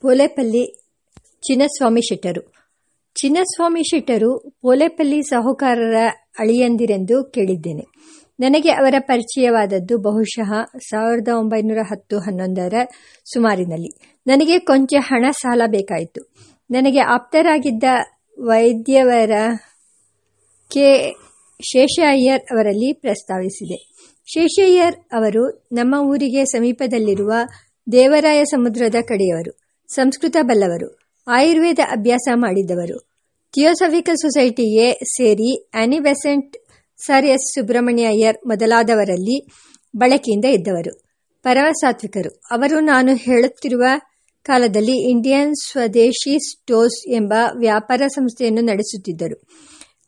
ಪೋಲೇಪಲ್ಲಿ ಚಿನ್ನಸ್ವಾಮಿ ಶೆಟ್ಟರು. ಚಿನ್ನಸ್ವಾಮಿ ಶೆಟ್ಟರು ಪೋಲೆಪಲ್ಲಿ ಸಾಹುಕಾರರ ಅಳಿಯಂದಿರೆಂದು ಕೇಳಿದ್ದೇನೆ. ನನಗೆ ಅವರ ಪರಿಚಯವಾದದ್ದು ಬಹುಶಃ ಸಾವಿರದ ಒಂಬೈನೂರ ಹತ್ತು ಹನ್ನೊಂದರ ಸುಮಾರಿನಲ್ಲಿ. ನನಗೆ ಕೊಂಚ ಹಣ ಸಾಲ ಬೇಕಾಯಿತು. ನನಗೆ ಆಪ್ತರಾಗಿದ್ದ ವೈದ್ಯವರ ಕೆ. ಶೇಷಯ್ಯರ್ ಅವರಲ್ಲಿ ಪ್ರಸ್ತಾವಿಸಿದೆ. ಶೇಷಯ್ಯರ್ ಅವರು ನಮ್ಮ ಊರಿಗೆ ಸಮೀಪದಲ್ಲಿರುವ ದೇವರಾಯ ಸಮುದ್ರದ ಕಡೆಯವರು. ಸಂಸ್ಕೃತ ಬಲ್ಲವರು. ಆಯುರ್ವೇದ ಅಭ್ಯಾಸ ಮಾಡಿದವರು. ಥಿಯೋಸಫಿಕಲ್ ಸೊಸೈಟಿಗೆ ಸೇರಿ Annie Besant sir S Subrahmanya Iyer ಮೊದಲಾದವರಲ್ಲಿ ಬಳಕೆಯಿಂದ ಇದ್ದವರು. ಪರಮಸಾತ್ವಿಕರು. ಅವರು ನಾನು ಹೇಳುತ್ತಿರುವ ಕಾಲದಲ್ಲಿ ಇಂಡಿಯನ್ ಸ್ವದೇಶಿ ಸ್ಟೋರ್ಸ್ ಎಂಬ ವ್ಯಾಪಾರ ಸಂಸ್ಥೆಯನ್ನು ನಡೆಸುತ್ತಿದ್ದರು.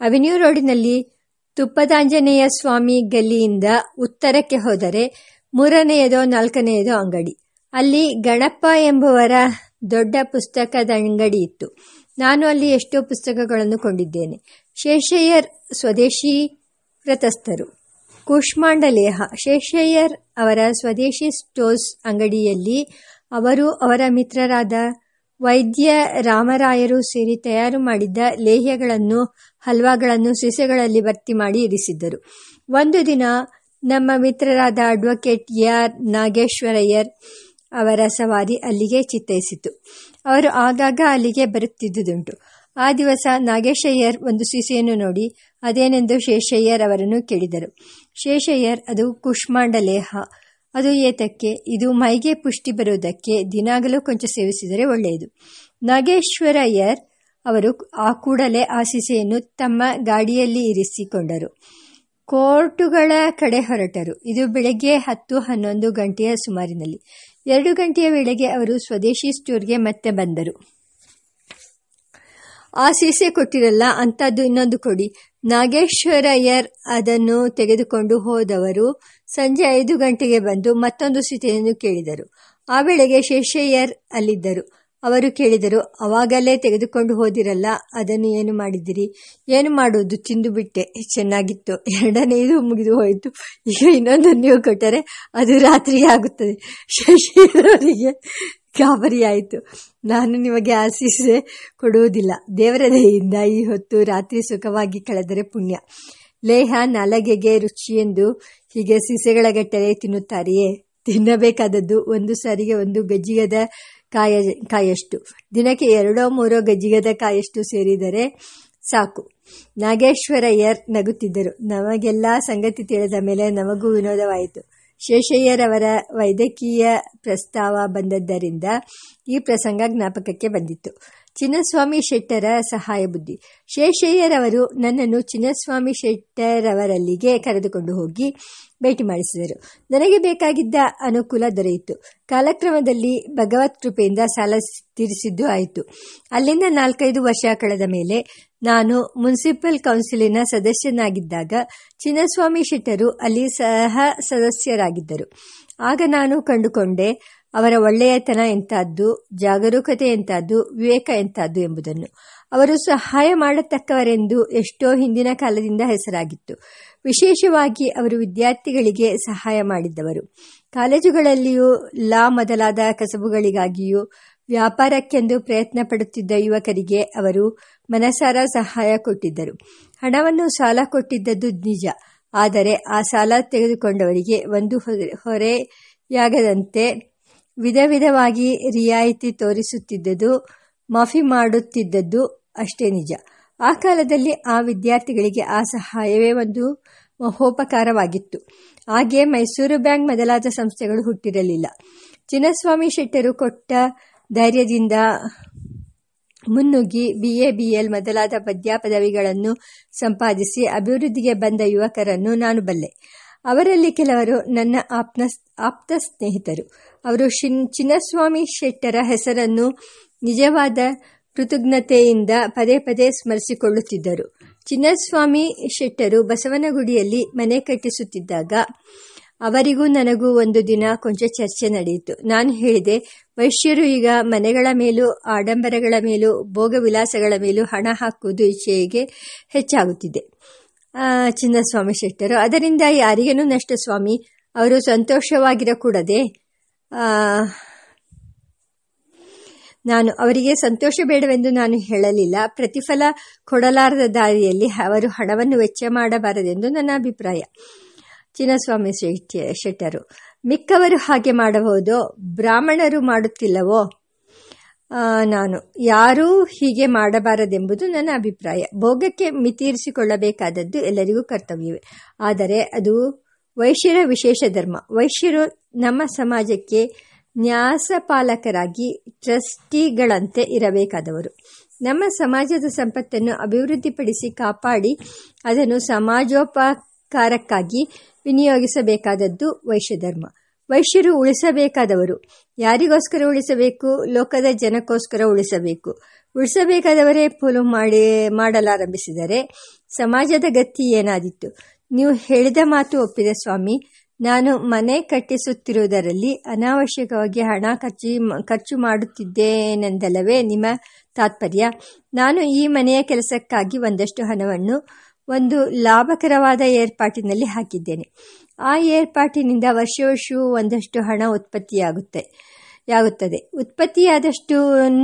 ಅವೆನ್ಯೂ ರೋಡಿನಲ್ಲಿ ತುಪ್ಪದಾಂಜನೇಯ ಸ್ವಾಮಿ ಗಲ್ಲಿಯಿಂದ ಉತ್ತರಕ್ಕೆ ಹೋದರೆ ಮೂರನೆಯದೋ ನಾಲ್ಕನೆಯದೋ ಅಂಗಡಿ. ಅಲ್ಲಿ ಗಣಪ್ಪ ಎಂಬುವರ ದೊಡ್ಡ ಪುಸ್ತಕದ ಅಂಗಡಿ ಇತ್ತು. ನಾನು ಅಲ್ಲಿ ಎಷ್ಟೋ ಪುಸ್ತಕಗಳನ್ನು ಕೊಂಡಿದ್ದೇನೆ. ಶೇಷಯ್ಯರ್ ಸ್ವದೇಶಿ ವ್ರತಸ್ಥರು ಕೂಷ್ಮಾಂಡಲೇಹ ಶೇಷಯ್ಯರ್ ಅವರ ಸ್ವದೇಶಿ ಸ್ಟೋರ್ಸ್ ಅಂಗಡಿಯಲ್ಲಿ ಅವರು ಅವರ ಮಿತ್ರರಾದ ವೈದ್ಯ ರಾಮರಾಯರು ಸೇರಿ ತಯಾರು ಮಾಡಿದ್ದ ಲೇಹ್ಯಗಳನ್ನು, ಹಲ್ವಾಗಳನ್ನು ಸೀಸೆಗಳಲ್ಲಿ ಭರ್ತಿ ಮಾಡಿ ಇರಿಸಿದ್ದರು. ಒಂದು ದಿನ ನಮ್ಮ ಮಿತ್ರರಾದ ಅಡ್ವೊಕೇಟ್ ಆರ್ ನಾಗೇಶ್ವರಯ್ಯರ್ ಅವರ ಸವಾರಿ ಅಲ್ಲಿಗೆ ಚಿತ್ತೈಸಿತು ಅವರು ಆಗಾಗ ಅಲ್ಲಿಗೆ ಬರುತ್ತಿದ್ದುದುಂಟು. ಆ ದಿವಸ ನಾಗೇಶಯ್ಯರ್ ಒಂದು ಸೀಸೆಯನ್ನು ನೋಡಿ ಅದೇನೆಂದು ಶೇಷಯ್ಯರ್ ಅವರನ್ನು ಕೇಳಿದರು. ಶೇಷಯ್ಯರ್, ಅದು ಕುಷ್ಮಾಂಡಲೇಹ. ಅದು ಏತಕ್ಕೆ? ಇದು ಮೈಗೆ ಪುಷ್ಟಿ ಬರುವುದಕ್ಕೆ ದಿನಾಗಲೂ ಕೊಂಚ ಸೇವಿಸಿದರೆ ಒಳ್ಳೆಯದು. ನಾಗೇಶ್ವರಯ್ಯರ್ ಅವರು ಆ ಕೂಡಲೇ ಆ ಸೀಸೆಯನ್ನು ತಮ್ಮ ಗಾಡಿಯಲ್ಲಿ ಇರಿಸಿಕೊಂಡರು. ಕೋರ್ಟುಗಳ ಕಡೆ ಹೊರಟರು. ಇದು ಬೆಳಗ್ಗೆ ಹತ್ತು ಹನ್ನೊಂದು ಗಂಟೆಯ ಸುಮಾರಿನಲ್ಲಿ. ಎರಡು ಗಂಟೆಯ ವೇಳೆಗೆ ಅವರು ಸ್ವದೇಶಿ ಸ್ಟೋರ್ಗೆ ಮತ್ತೆ ಬಂದರು. ಆ ಸೀಸೆ ಕೊಟ್ಟಿರಲ್ಲ, ಅಂಥದ್ದು ಇನ್ನೊಂದು ಕೊಡಿ. ನಾಗೇಶ್ವರಯ್ಯರ್ ಅದನ್ನು ತೆಗೆದುಕೊಂಡು ಹೋದವರು ಸಂಜೆ ಐದು ಗಂಟೆಗೆ ಬಂದು ಮತ್ತೊಂದು ಸೀತೆಯನ್ನು ಕೇಳಿದರು. ಆ ವೇಳೆಗೆ ಶೇಷಯ್ಯರ್ ಅಲ್ಲಿದ್ದರು. ಅವರು ಕೇಳಿದರು, ಅವಾಗಲೇ ತೆಗೆದುಕೊಂಡು ಹೋದಿರಲ್ಲ, ಅದನ್ನು ಏನು ಮಾಡಿದಿರಿ ಏನು ಮಾಡುವುದು? ತಿಂದು ಬಿಟ್ಟೆ, ಚೆನ್ನಾಗಿತ್ತು, ಎರಡನೆಯದು ಮುಗಿದು ಹೋಯಿತು, ಈಗ ಇನ್ನೊಂದು ನೀವು ಕೊಟ್ಟರೆ ಅದು ರಾತ್ರಿ ಆಗುತ್ತದೆ. ಶಶಿಯವರಿಗೆ ಗಾಬರಿಯಾಯಿತು. ನಾನು ನಿಮಗೆ ಆಶೀಸೆ ಕೊಡುವುದಿಲ್ಲ, ದೇವರ ದಯೆಯಿಂದ ಈ ಹೊತ್ತು ರಾತ್ರಿ ಸುಖವಾಗಿ ಕಳೆದರೆ ಪುಣ್ಯ. ಲೇಹ ನಲಗೆಗೆ ಎಂದು ಹೀಗೆ ಸೀಸೆಗಳ ಗಟ್ಟಲೆ ತಿನ್ನುತ್ತಾರೆಯೇ? ತಿನ್ನಬೇಕಾದದ್ದು ಒಂದು ಸಾರಿಗೆ ಒಂದು ಗಜ್ಜಿಗದ ಕಾಯ, ಕಾಯಷ್ಟು. ದಿನಕ್ಕೆ ಎರಡೋ ಮೂರೋ ಗಜ್ಜಿಗದ ಕಾಯಷ್ಟು ಸೇರಿದರೆ ಸಾಕು. ನಾಗೇಶ್ವರಯ್ಯರ್ ನಗುತ್ತಿದ್ದರು. ನಮಗೆಲ್ಲ ಸಂಗತಿ ತಿಳಿದ ಮೇಲೆ ನಮಗೂ ವಿನೋದವಾಯಿತು. ಶೇಷಯ್ಯರವರ ವೈದ್ಯಕೀಯ ಪ್ರಸ್ತಾವ ಬಂದದ್ದರಿಂದ ಈ ಪ್ರಸಂಗ ಜ್ಞಾಪಕಕ್ಕೆ ಬಂದಿತ್ತು. ಚಿನ್ನಸ್ವಾಮಿ ಶೆಟ್ಟರ ಸಹಾಯ ಬುದ್ಧಿ. ಶೇಷಯ್ಯರವರು ನನ್ನನ್ನು ಚಿನ್ನಸ್ವಾಮಿ ಶೆಟ್ಟರವರಲ್ಲಿಗೆ ಕರೆದುಕೊಂಡು ಹೋಗಿ ಭೇಟಿ ಮಾಡಿಸಿದರು. ನನಗೆ ಬೇಕಾಗಿದ್ದ ಅನುಕೂಲ ದೊರೆಯಿತು. ಕಾಲಕ್ರಮದಲ್ಲಿ ಭಗವತ್ ಕೃಪೆಯಿಂದ ಸಾಲ ತೀರಿಸಿದ್ದು ಆಯಿತು. ಅಲ್ಲಿಂದ ನಾಲ್ಕೈದು ವರ್ಷ ಕಳೆದ ಮೇಲೆ ನಾನು ಮುನ್ಸಿಪಲ್ ಕೌನ್ಸಿಲಿನ ಸದಸ್ಯನಾಗಿದ್ದಾಗ ಚಿನ್ನಸ್ವಾಮಿ ಶೆಟ್ಟರು ಅಲ್ಲಿ ಸಹ ಸದಸ್ಯರಾಗಿದ್ದರು. ಆಗ ನಾನು ಕಂಡುಕೊಂಡೆ ಅವರ ಒಳ್ಳೆಯತನ ಎಂಥದ್ದು, ಜಾಗರೂಕತೆ ಎಂತಾದ್ದು ವಿವೇಕ ಎಂತಾದ್ದು ಎಂಬುದನ್ನು. ಅವರು ಸಹಾಯ ಮಾಡತಕ್ಕವರೆಂದು ಎಷ್ಟೋ ಹಿಂದಿನ ಕಾಲದಿಂದ ಹೆಸರಾಗಿತ್ತು. ವಿಶೇಷವಾಗಿ ಅವರು ವಿದ್ಯಾರ್ಥಿಗಳಿಗೆ ಸಹಾಯ ಮಾಡಿದ್ದವರು ಕಾಲೇಜುಗಳಲ್ಲಿಯೂ ಲಾ ಮೊದಲಾದ ಕಸಬುಗಳಿಗಾಗಿಯೂ ವ್ಯಾಪಾರಕ್ಕೆಂದು ಪ್ರಯತ್ನ ಪಡುತ್ತಿದ್ದ ಯುವಕರಿಗೆ ಅವರು ಮನಸಾರ ಸಹಾಯ ಕೊಟ್ಟಿದ್ದರು. ಹಣವನ್ನು ಸಾಲ ಕೊಟ್ಟಿದ್ದದ್ದು ನಿಜ. ಆದರೆ ಆ ಸಾಲ ತೆಗೆದುಕೊಂಡವರಿಗೆ ಒಂದು ಹೊರೆಯಾಗದಂತೆ ವಿಧ ವಿಧವಾಗಿ ರಿಯಾಯಿತಿ ತೋರಿಸುತ್ತಿದ್ದುದು ಮಾಫಿ ಮಾಡುತ್ತಿದ್ದದ್ದು ಅಷ್ಟೇ ನಿಜ. ಆ ಕಾಲದಲ್ಲಿ ಆ ವಿದ್ಯಾರ್ಥಿಗಳಿಗೆ ಆ ಸಹಾಯವೇ ಒಂದು ಮಹೋಪಕಾರವಾಗಿತ್ತು. ಹಾಗೆ ಮೈಸೂರು ಬ್ಯಾಂಕ್ ಮೊದಲಾದ ಸಂಸ್ಥೆಗಳು ಹುಟ್ಟಿರಲಿಲ್ಲ. ಚಿನ್ನಸ್ವಾಮಿ ಶೆಟ್ಟರು ಕೊಟ್ಟ ಧೈರ್ಯದಿಂದ ಮುನ್ನುಗ್ಗಿ ಬಿ ಎ ಮೊದಲಾದ ಪದ್ಯ ಪದವಿಗಳನ್ನು ಸಂಪಾದಿಸಿ ಅಭಿವೃದ್ಧಿಗೆ ಬಂದ ಯುವಕರನ್ನು ನಾನು ಬಲ್ಲೆ. ಅವರಲ್ಲಿ ಕೆಲವರು ನನ್ನ ಆಪ್ನ ಆಪ್ತ ಸ್ನೇಹಿತರು. ಅವರು ಶಿನ್ ಚಿನ್ನಸ್ವಾಮಿ ಶೆಟ್ಟರ ಹೆಸರನ್ನು ನಿಜವಾದ ಕೃತಜ್ಞತೆಯಿಂದ ಪದೇ ಪದೇ ಸ್ಮರಿಸಿಕೊಳ್ಳುತ್ತಿದ್ದರು. ಚಿನ್ನಸ್ವಾಮಿ ಶೆಟ್ಟರು ಬಸವನಗುಡಿಯಲ್ಲಿ ಮನೆ ಕಟ್ಟಿಸುತ್ತಿದ್ದಾಗ ಅವರಿಗೂ ನನಗೂ ಒಂದು ದಿನ ಕೊಂಚ ಚರ್ಚೆ ನಡೆಯಿತು. ನಾನು ಹೇಳಿದೆ, ವೈಶ್ಯರು ಈಗ ಮನೆಗಳ ಮೇಲೂ ಆಡಂಬರಗಳ ಮೇಲೂ ಭೋಗ ವಿಲಾಸಗಳ ಮೇಲೂ ಹಣ ಹಾಕುವುದು ಇಚ್ಛೆಗೆ ಹೆಚ್ಚಾಗುತ್ತಿದೆ. ಚಿನ್ನಸ್ವಾಮಿ ಶೆಟ್ಟರು. ಅದರಿಂದ ಯಾರಿಗೇನೂ ನಷ್ಟ ಸ್ವಾಮಿ? ಅವರು ಸಂತೋಷವಾಗಿರಕೂಡದೆ ನಾನು, ಅವರಿಗೆ ಸಂತೋಷ ಬೇಡವೆಂದು ನಾನು ಹೇಳಲಿಲ್ಲ. ಪ್ರತಿಫಲ ಕೊಡಲಾರದ ದಾರಿಯಲ್ಲಿ ಅವರು ಹಣವನ್ನು ವೆಚ್ಚ ಮಾಡಬಾರದೆಂದು ನನ್ನ ಅಭಿಪ್ರಾಯ. ಚಿನ್ನಸ್ವಾಮಿ ಶೆಟ್ಟಿ, ಶೆಟ್ಟರು, ಮಿಕ್ಕವರು ಹಾಗೆ ಮಾಡಬಹುದು, ಬ್ರಾಹ್ಮಣರು ಮಾಡುತ್ತಿಲ್ಲವೋ? ನಾನು. ಯಾರೂ ಹೀಗೆ ಮಾಡಬಾರದೆಂಬುದು ನನ್ನ ಅಭಿಪ್ರಾಯ. ಭೋಗಕ್ಕೆ ಮಿತೀರಿಸಿಕೊಳ್ಳಬೇಕಾದದ್ದು ಎಲ್ಲರಿಗೂ ಕರ್ತವ್ಯವೇ. ಆದರೆ ಅದು ವೈಶ್ಯರ ವಿಶೇಷ ಧರ್ಮ. ವೈಶ್ಯರು ನಮ್ಮ ಸಮಾಜಕ್ಕೆ ನ್ಯಾಸಪಾಲಕರಾಗಿ ಟ್ರಸ್ಟಿಗಳಂತೆ ಇರಬೇಕಾದವರು. ನಮ್ಮ ಸಮಾಜದ ಸಂಪತ್ತನ್ನು ಅಭಿವೃದ್ಧಿಪಡಿಸಿ ಕಾಪಾಡಿ ಅದನ್ನು ಸಮಾಜೋಪಕಾರಕ್ಕಾಗಿ ವಿನಿಯೋಗಿಸಬೇಕಾದದ್ದು ವೈಶ್ಯಧರ್ಮ ವೈಶ್ಯರು ಉಳಿಸಬೇಕಾದವರು. ಯಾರಿಗೋಸ್ಕರ ಉಳಿಸಬೇಕು? ಲೋಕದ ಜನಕ್ಕೋಸ್ಕರ ಉಳಿಸಬೇಕು. ಉಳಿಸಬೇಕಾದವರೇ ಪೋಲು ಮಾಡಿ, ಮಾಡಲಾರಂಭಿಸಿದರೆ ಸಮಾಜದ ಗತಿ ಏನಾದಿತ್ತು ನೀವು ಹೇಳಿದ ಮಾತು ಒಪ್ಪಿದ ಸ್ವಾಮಿ, ನಾನು ಮನೆ ಕಟ್ಟಿಸುತ್ತಿರುವುದರಲ್ಲಿ ಅನಾವಶ್ಯಕವಾಗಿ ಹಣ ಖರ್ಚು ಖರ್ಚು ಮಾಡುತ್ತಿದ್ದೇನೆಂದಲ್ಲವೇ ನಿಮ್ಮ ತಾತ್ಪರ್ಯ? ನಾನು ಈ ಮನೆಯ ಕೆಲಸಕ್ಕಾಗಿ ಒಂದಷ್ಟು ಹಣವನ್ನು ಒಂದು ಲಾಭಕರವಾದ ಏರ್ಪಾಟಿನಲ್ಲಿ ಹಾಕಿದ್ದೇನೆ. ಆ ಏರ್ಪಾಟಿನಿಂದ ವರ್ಷ ವರ್ಷವೂ ಒಂದಷ್ಟು ಹಣ ಉತ್ಪತ್ತಿಯಾಗುತ್ತೆ, ಯಾಗುತ್ತದೆ. ಉತ್ಪತ್ತಿಯಾದಷ್ಟು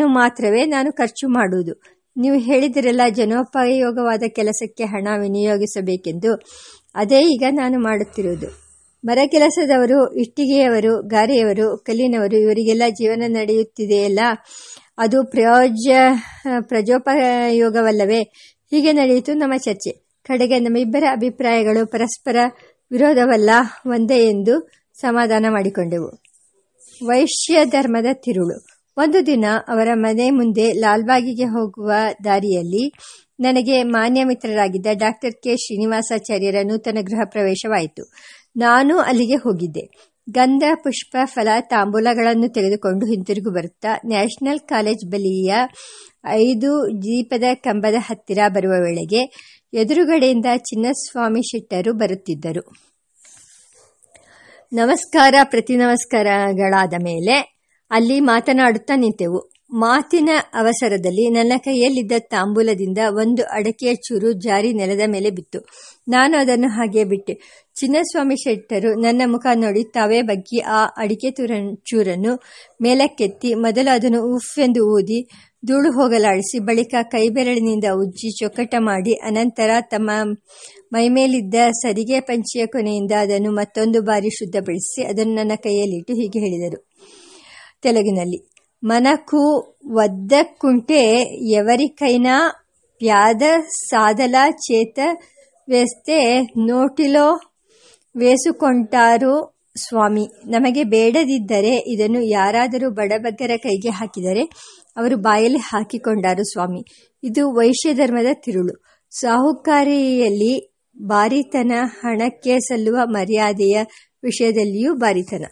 ಮಾತ್ರವೇ ನಾನು ಖರ್ಚು ಮಾಡುವುದು. ನೀವು ಹೇಳಿದಿರಲ್ಲ, ಜನೋಪಯೋಗವಾದ ಕೆಲಸಕ್ಕೆ ಹಣ ವಿನಿಯೋಗಿಸಬೇಕೆಂದು. ಅದೇ ಈಗ ನಾನು ಮಾಡುತ್ತಿರುವುದು. ಮರ ಕೆಲಸದವರು, ಇಟ್ಟಿಗೆಯವರು, ಗಾರೆಯವರು, ಕಲ್ಲಿನವರು, ಇವರಿಗೆಲ್ಲ ಜೀವನ ನಡೆಯುತ್ತಿದೆಯಲ್ಲ? ಅದು ಪ್ರಯೋಜ ಪ್ರಜೋಪಯೋಗವಲ್ಲವೇ? ಹೀಗೆ ನಡೆಯಿತು ನಮ್ಮ ಚರ್ಚೆ. ಕಡೆಗೆ ನಮ್ಮಿಬ್ಬರ ಅಭಿಪ್ರಾಯಗಳು, ಪರಸ್ಪರ ವಿರೋಧವಲ್ಲ, ಒಂದೇ ಎಂದು ಸಮಾಧಾನ ಮಾಡಿಕೊಂಡೆವು. ವೈಶ್ಯ ಧರ್ಮದ ತಿರುಳು. ಒಂದು ದಿನ ಅವರ ಮನೆ ಮುಂದೆ ಲಾಲ್ಬಾಗಿಗೆ ಹೋಗುವ ದಾರಿಯಲ್ಲಿ ನನಗೆ ಮಾನ್ಯ ಮಿತ್ರರಾಗಿದ್ದ ಡಾಕ್ಟರ್ ಕೆ. ಶ್ರೀನಿವಾಸಾಚಾರ್ಯರ ನೂತನ ಗೃಹ ಪ್ರವೇಶವಾಯಿತು. ನಾನು ಅಲ್ಲಿಗೆ ಹೋಗಿದ್ದೆ. ಗಂಧ, ಪುಷ್ಪ, ಫಲ, ತಾಂಬೂಲಗಳನ್ನು ತೆಗೆದುಕೊಂಡು ಹಿಂತಿರುಗಿ ಬರುತ್ತಾ ನ್ಯಾಷನಲ್ ಕಾಲೇಜ್ ಬಲಿಯ ಐದು ದೀಪದ ಕಂಬದ ಹತ್ತಿರ ಬರುವ ವೇಳೆಗೆ ಎದುರುಗಡೆಯಿಂದ ಚಿನ್ನಸ್ವಾಮಿ ಶೆಟ್ಟರು ಬರುತ್ತಿದ್ದರು. ನಮಸ್ಕಾರ ಪ್ರತಿ ನಮಸ್ಕಾರಗಳಾದ ಮೇಲೆ ಅಲ್ಲಿ ಮಾತನಾಡುತ್ತಾ ನಿಂತೆವು. ಮಾತಿನ ಅವಸರದಲ್ಲಿ ನನ್ನ ಕೈಯಲ್ಲಿದ್ದ ತಾಂಬೂಲದಿಂದ ಒಂದು ಅಡಕೆಯ ಚೂರು ಜಾರಿ ನೆಲದ ಮೇಲೆ ಬಿತ್ತು. ನಾನು ಅದನ್ನು ಹಾಗೆ ಬಿಟ್ಟೆ. ಚಿನ್ನಸ್ವಾಮಿ ಶೆಟ್ಟರು ನನ್ನ ಮುಖ ನೋಡಿ ತಾವೇ ಬಗ್ಗಿ ಆ ಅಡಿಕೆ ಚೂರನ್ನು ಮೇಲಕ್ಕೆತ್ತಿ ಮೊದಲು ಅದನ್ನು ಉಫ್ ಎಂದು ಊದಿ ಧೂಳು ಹೋಗಲಾಡಿಸಿ ಬಳಿಕ ಕೈಬೆರಳಿನಿಂದ ಉಜ್ಜಿ ಚೊಕ್ಕಟ ಮಾಡಿ ಅನಂತರ ತಮ್ಮ ಮೈಮೇಲಿದ್ದ ಸರಿಗೆ ಪಂಚಿಯ ಕೊನೆಯಿಂದ ಅದನ್ನು ಮತ್ತೊಂದು ಬಾರಿ ಶುದ್ಧಪಡಿಸಿ ಅದನ್ನು ನನ್ನ ಕೈಯಲ್ಲಿಟ್ಟು ಹೀಗೆ ಹೇಳಿದರು ತೆಲುಗಿನಲ್ಲಿ ಮನಕು ವದ್ದಕ್ಕುಂಟೆ ఎవరికైనా ಪ್ಯಾದ ಸಾದಲ ಚೇತ ವೇಸ್ತೆ ನೋಟಿಲೋ ವೇಸುಕೊಂಟಾರು ಸ್ವಾಮಿ, ನಮಗೆ ಬೇಡದಿದ್ದರೆ ಇದನ್ನು ಯಾರಾದರೂ ಬಡಬಗ್ಗರ ಕೈಗೆ ಹಾಕಿದರೆ ಅವರು ಬಾಯಲ್ಲಿ ಹಾಕಿಕೊಂಡಾರು ಸ್ವಾಮಿ. ಇದು ವೈಶ್ಯ ಧರ್ಮದ ತಿರುಳು. ಸಾಹುಕಾರಿಯಲ್ಲಿ ಬಾರಿತನ, ಹಣಕ್ಕೆ ಸಲ್ಲುವ ಮರ್ಯಾದೆಯ ವಿಷಯದಲ್ಲಿಯೂ ಬಾರಿತನ.